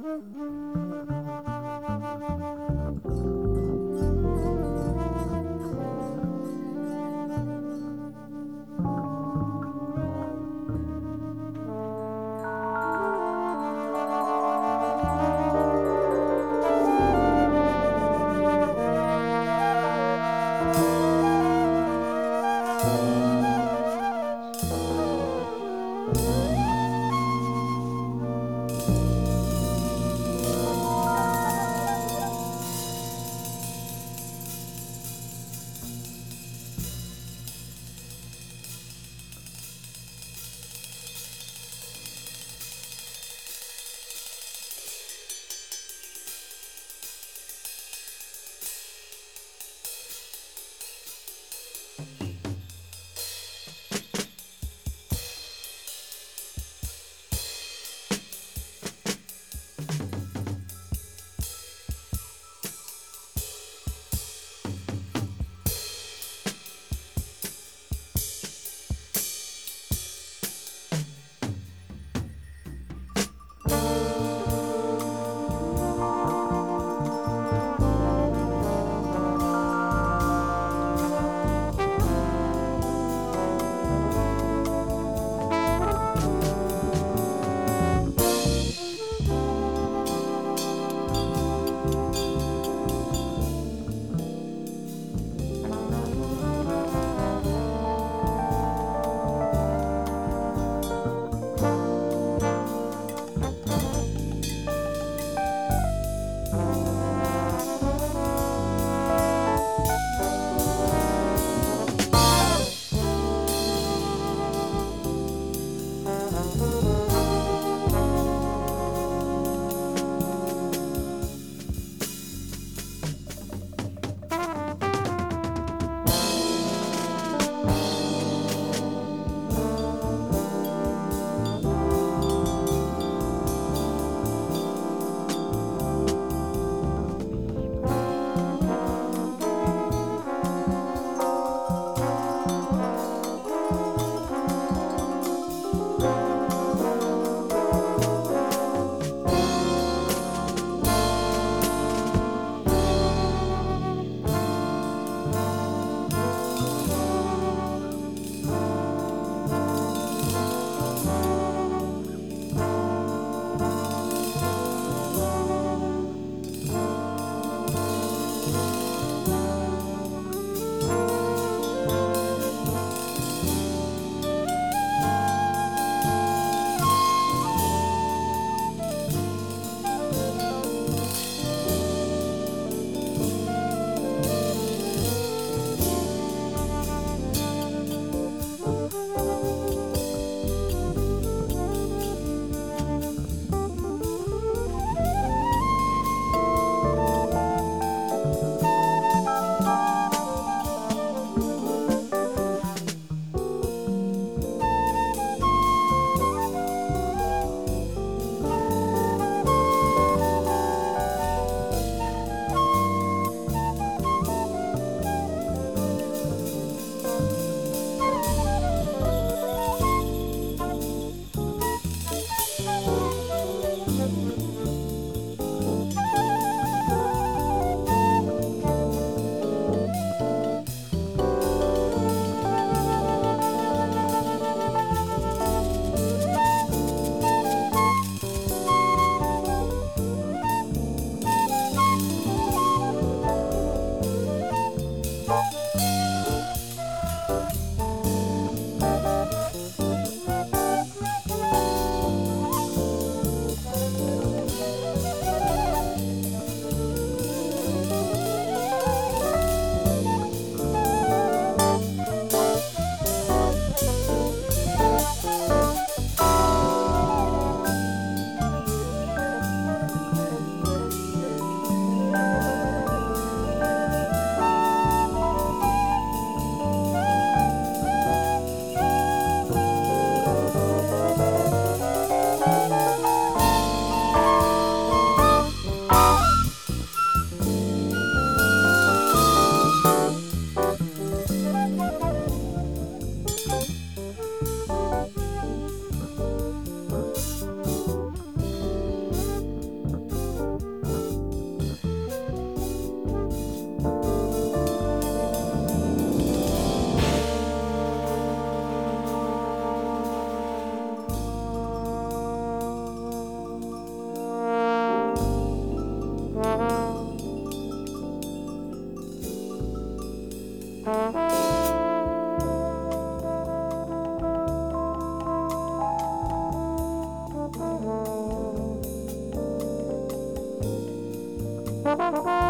thank mm -hmm. you you Bye.